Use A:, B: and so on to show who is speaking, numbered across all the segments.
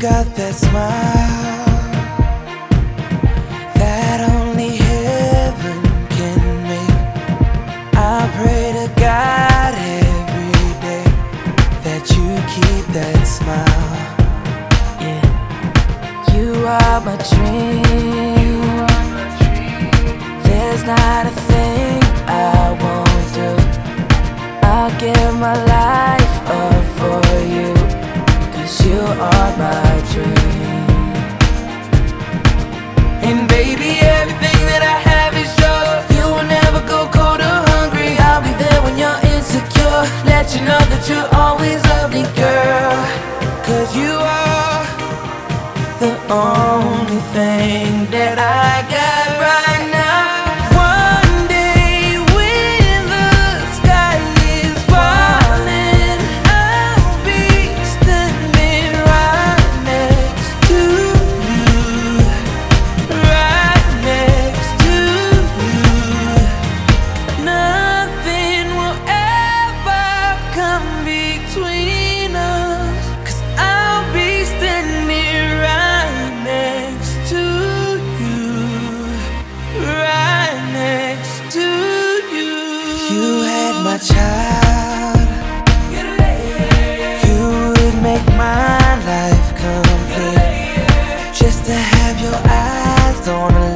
A: got that smile that only heaven can make. I pray to God every day that you keep that smile.
B: Yeah, you are my dream. There's not a thing I won't do. I'll give my life are my
A: dreams. my child. You would make my life complete. Just to have your eyes on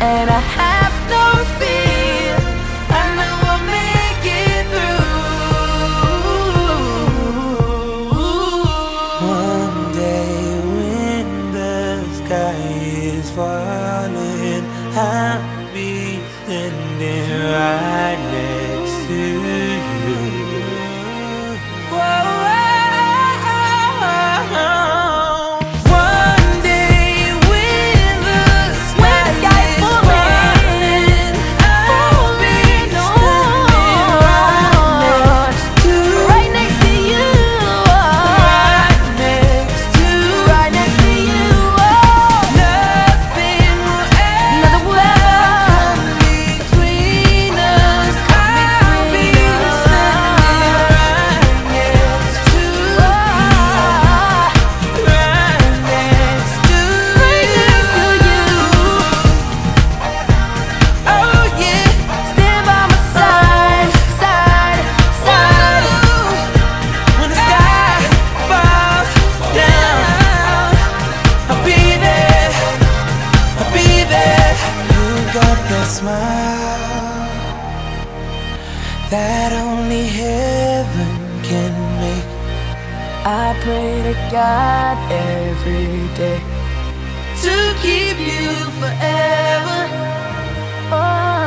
A: and I have
B: no fear. I know we'll make it through.
A: One day when the sky is falling, I'll be standing right now. smile that only heaven can make.
B: I pray to God every day to keep you forever. Oh.